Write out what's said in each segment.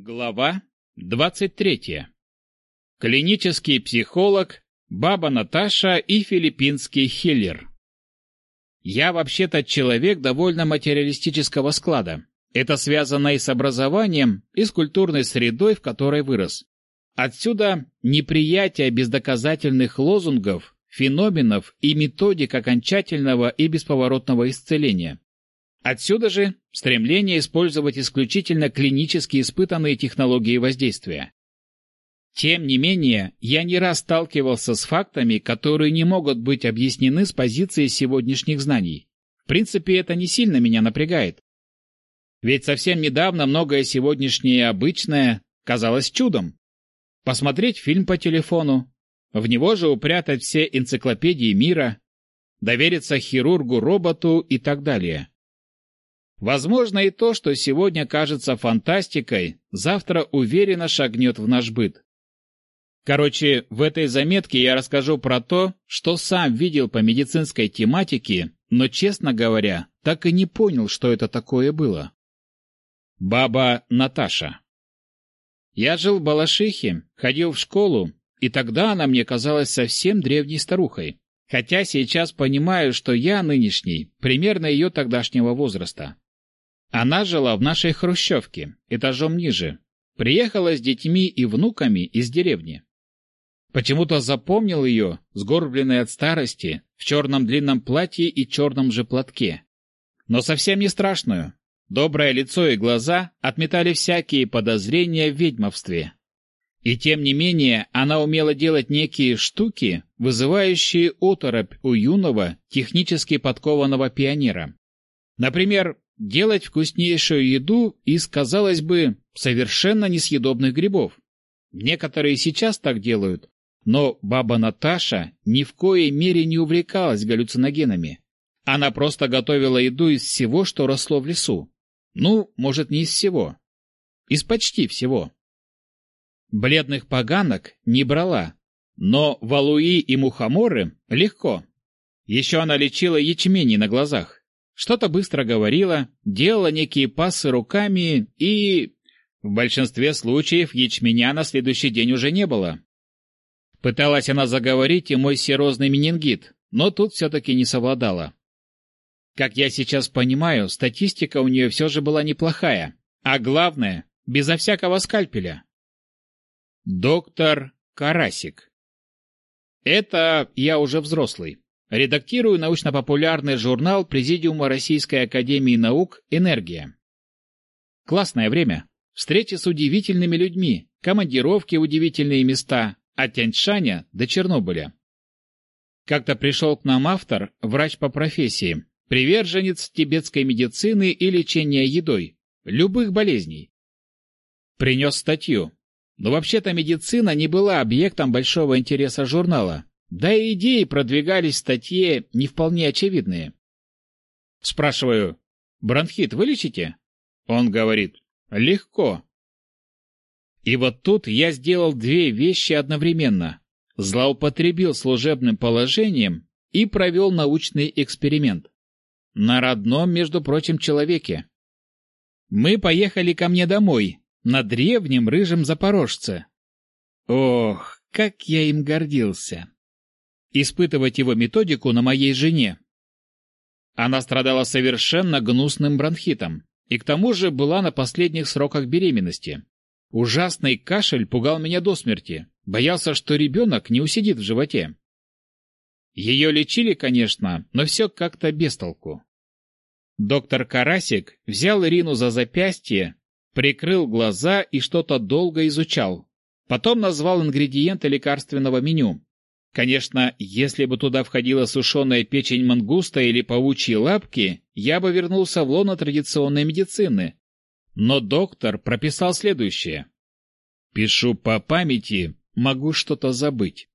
Глава 23. Клинический психолог, баба Наташа и филиппинский хиллер. Я вообще-то человек довольно материалистического склада. Это связано и с образованием, и с культурной средой, в которой вырос. Отсюда неприятие бездоказательных лозунгов, феноменов и методик окончательного и бесповоротного исцеления. Отсюда же стремление использовать исключительно клинически испытанные технологии воздействия. Тем не менее, я не раз сталкивался с фактами, которые не могут быть объяснены с позиции сегодняшних знаний. В принципе, это не сильно меня напрягает. Ведь совсем недавно многое сегодняшнее обычное казалось чудом. Посмотреть фильм по телефону, в него же упрятать все энциклопедии мира, довериться хирургу-роботу и так далее. Возможно и то, что сегодня кажется фантастикой, завтра уверенно шагнет в наш быт. Короче, в этой заметке я расскажу про то, что сам видел по медицинской тематике, но, честно говоря, так и не понял, что это такое было. Баба Наташа Я жил в Балашихе, ходил в школу, и тогда она мне казалась совсем древней старухой, хотя сейчас понимаю, что я нынешний, примерно ее тогдашнего возраста. Она жила в нашей хрущевке, этажом ниже. Приехала с детьми и внуками из деревни. Почему-то запомнил ее, сгорбленной от старости, в черном длинном платье и черном же платке. Но совсем не страшную. Доброе лицо и глаза отметали всякие подозрения в ведьмовстве. И тем не менее, она умела делать некие штуки, вызывающие оторопь у юного, технически подкованного пионера. Например, делать вкуснейшую еду из, казалось бы, совершенно несъедобных грибов. Некоторые сейчас так делают, но баба Наташа ни в коей мере не увлекалась галлюциногенами. Она просто готовила еду из всего, что росло в лесу. Ну, может, не из всего. Из почти всего. Бледных поганок не брала, но валуи и мухоморы легко. Еще она лечила ячмени на глазах. Что-то быстро говорила, делала некие пассы руками и... В большинстве случаев ячменя на следующий день уже не было. Пыталась она заговорить и мой серозный менингит, но тут все-таки не совладала. Как я сейчас понимаю, статистика у нее все же была неплохая, а главное, безо всякого скальпеля. Доктор Карасик. Это я уже взрослый. Редактирую научно-популярный журнал Президиума Российской Академии Наук «Энергия». Классное время. Встречи с удивительными людьми, командировки в удивительные места, от Тяньшаня до Чернобыля. Как-то пришел к нам автор, врач по профессии, приверженец тибетской медицины и лечения едой, любых болезней. Принес статью. Но вообще-то медицина не была объектом большого интереса журнала, да и идеи продвигались в статье не вполне очевидные. Спрашиваю, бронхит вылечите? Он говорит, легко. И вот тут я сделал две вещи одновременно. Злоупотребил служебным положением и провел научный эксперимент. На родном, между прочим, человеке. Мы поехали ко мне домой, на древнем рыжем запорожце. Ох, как я им гордился испытывать его методику на моей жене. Она страдала совершенно гнусным бронхитом и к тому же была на последних сроках беременности. Ужасный кашель пугал меня до смерти, боялся, что ребенок не усидит в животе. Ее лечили, конечно, но все как-то без толку. Доктор Карасик взял Ирину за запястье, прикрыл глаза и что-то долго изучал. Потом назвал ингредиенты лекарственного меню, Конечно, если бы туда входила сушеная печень мангуста или паучьи лапки, я бы вернулся в лоно традиционной медицины. Но доктор прописал следующее. Пишу по памяти, могу что-то забыть.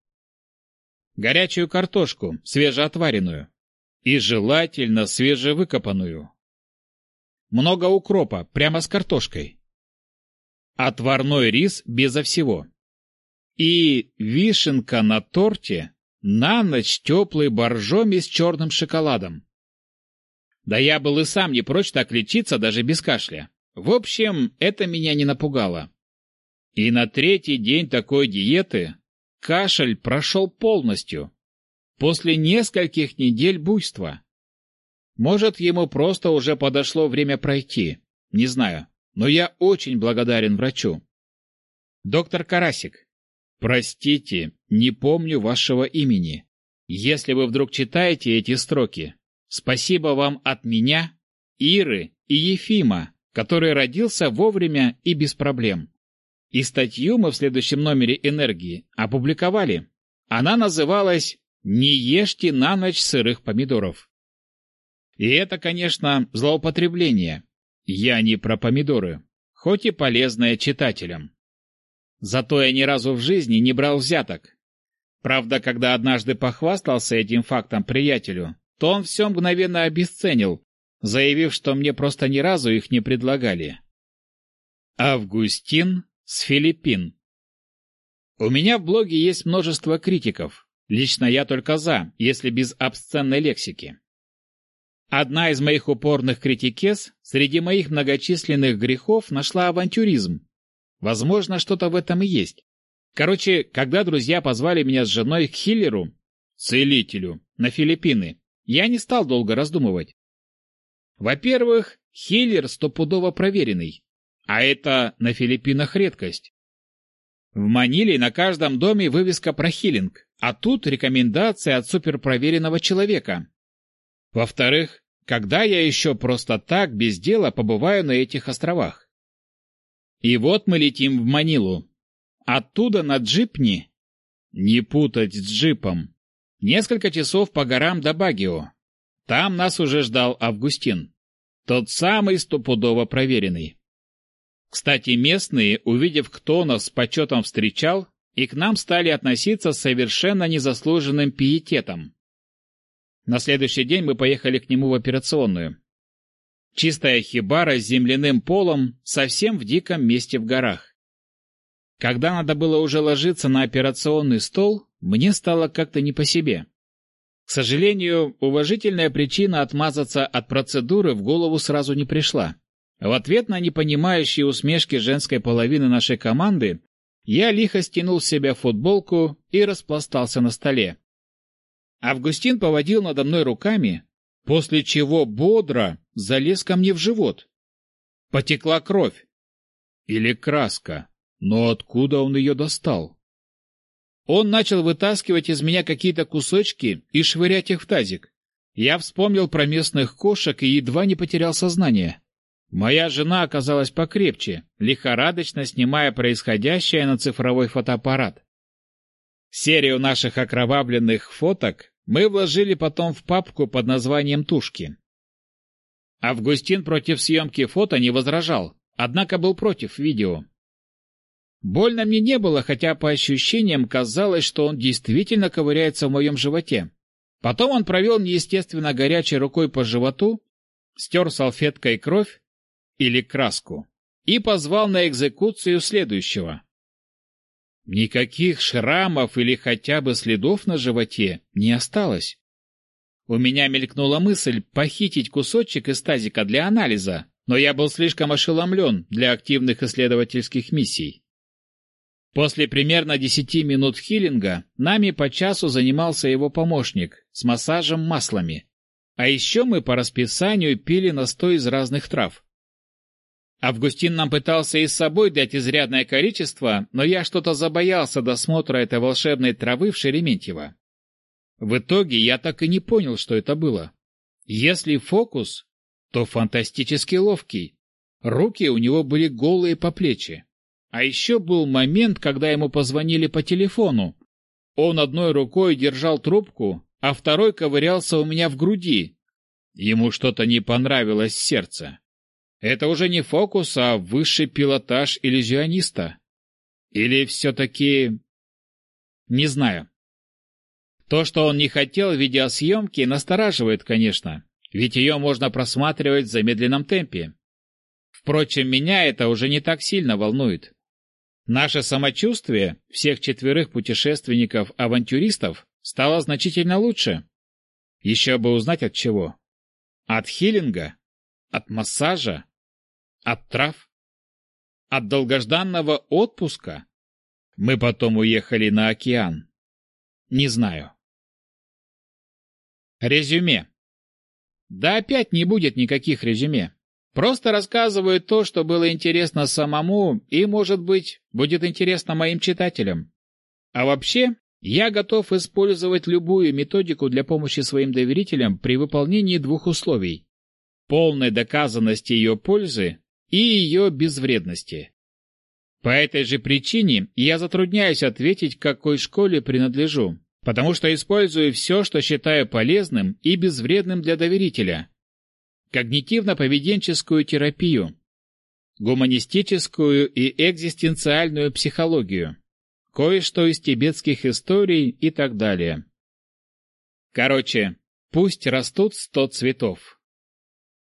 Горячую картошку, свежеотваренную. И желательно свежевыкопанную. Много укропа, прямо с картошкой. Отварной рис безо всего. И вишенка на торте на ночь теплый боржоми с черным шоколадом. Да я был и сам не прочь так лечиться даже без кашля. В общем, это меня не напугало. И на третий день такой диеты кашель прошел полностью. После нескольких недель буйства. Может, ему просто уже подошло время пройти. Не знаю, но я очень благодарен врачу. Доктор Карасик, простите, не помню вашего имени. Если вы вдруг читаете эти строки, спасибо вам от меня, Иры и Ефима, который родился вовремя и без проблем. И статью мы в следующем номере «Энергии» опубликовали. Она называлась «Не ешьте на ночь сырых помидоров». И это, конечно, злоупотребление. Я не про помидоры, хоть и полезное читателям. Зато я ни разу в жизни не брал взяток. Правда, когда однажды похвастался этим фактом приятелю, то он все мгновенно обесценил, заявив, что мне просто ни разу их не предлагали. Августин с Филиппин. У меня в блоге есть множество критиков. Лично я только за, если без обсценной лексики. Одна из моих упорных критикес среди моих многочисленных грехов нашла авантюризм. Возможно, что-то в этом и есть. Короче, когда друзья позвали меня с женой к хиллеру, целителю, на Филиппины, я не стал долго раздумывать. Во-первых, хиллер стопудово проверенный. А это на Филиппинах редкость. В Маниле на каждом доме вывеска про хилинг, а тут рекомендация от суперпроверенного человека. Во-вторых, когда я еще просто так, без дела, побываю на этих островах? И вот мы летим в Манилу. Оттуда на джипни, не путать с джипом, несколько часов по горам до Багио. Там нас уже ждал Августин, тот самый стопудово проверенный. Кстати, местные, увидев, кто нас с почетом встречал, и к нам стали относиться с совершенно незаслуженным пиететом. На следующий день мы поехали к нему в операционную. Чистая хибара с земляным полом, совсем в диком месте в горах. Когда надо было уже ложиться на операционный стол, мне стало как-то не по себе. К сожалению, уважительная причина отмазаться от процедуры в голову сразу не пришла. В ответ на непонимающие усмешки женской половины нашей команды я лихо стянул с себя футболку и распластался на столе. Августин поводил надо мной руками, после чего бодро залез ко мне в живот. Потекла кровь. Или краска. Но откуда он ее достал? Он начал вытаскивать из меня какие-то кусочки и швырять их в тазик. Я вспомнил про местных кошек и едва не потерял сознание. Моя жена оказалась покрепче, лихорадочно снимая происходящее на цифровой фотоаппарат. Серию наших окровавленных фоток мы вложили потом в папку под названием «Тушки». Августин против съемки фото не возражал, однако был против видео. Больно мне не было, хотя по ощущениям казалось, что он действительно ковыряется в моем животе. Потом он провел неестественно горячей рукой по животу, стер салфеткой кровь или краску и позвал на экзекуцию следующего. Никаких шрамов или хотя бы следов на животе не осталось. У меня мелькнула мысль похитить кусочек из тазика для анализа, но я был слишком ошеломлен для активных исследовательских миссий. После примерно десяти минут хилинга нами по часу занимался его помощник с массажем маслами. А еще мы по расписанию пили настой из разных трав. Августин нам пытался и с собой дать изрядное количество, но я что-то забоялся досмотра этой волшебной травы в Шереметьево. В итоге я так и не понял, что это было. Если фокус, то фантастически ловкий. Руки у него были голые по плечи. А еще был момент, когда ему позвонили по телефону. Он одной рукой держал трубку, а второй ковырялся у меня в груди. Ему что-то не понравилось сердце. Это уже не фокус, а высший пилотаж иллюзиониста. Или все-таки... Не знаю. То, что он не хотел видеосъемки, настораживает, конечно, ведь ее можно просматривать в замедленном темпе. Впрочем, меня это уже не так сильно волнует. Наше самочувствие всех четверых путешественников-авантюристов стало значительно лучше. Еще бы узнать от чего. От хилинга? От массажа? От трав? От долгожданного отпуска? Мы потом уехали на океан. Не знаю. Резюме. Да опять не будет никаких резюме. Просто рассказываю то, что было интересно самому и, может быть, будет интересно моим читателям. А вообще, я готов использовать любую методику для помощи своим доверителям при выполнении двух условий. Полной доказанности ее пользы и ее безвредности. По этой же причине я затрудняюсь ответить, какой школе принадлежу, потому что использую все, что считаю полезным и безвредным для доверителя. Когнитивно-поведенческую терапию, гуманистическую и экзистенциальную психологию, кое-что из тибетских историй и так далее. Короче, пусть растут сто цветов.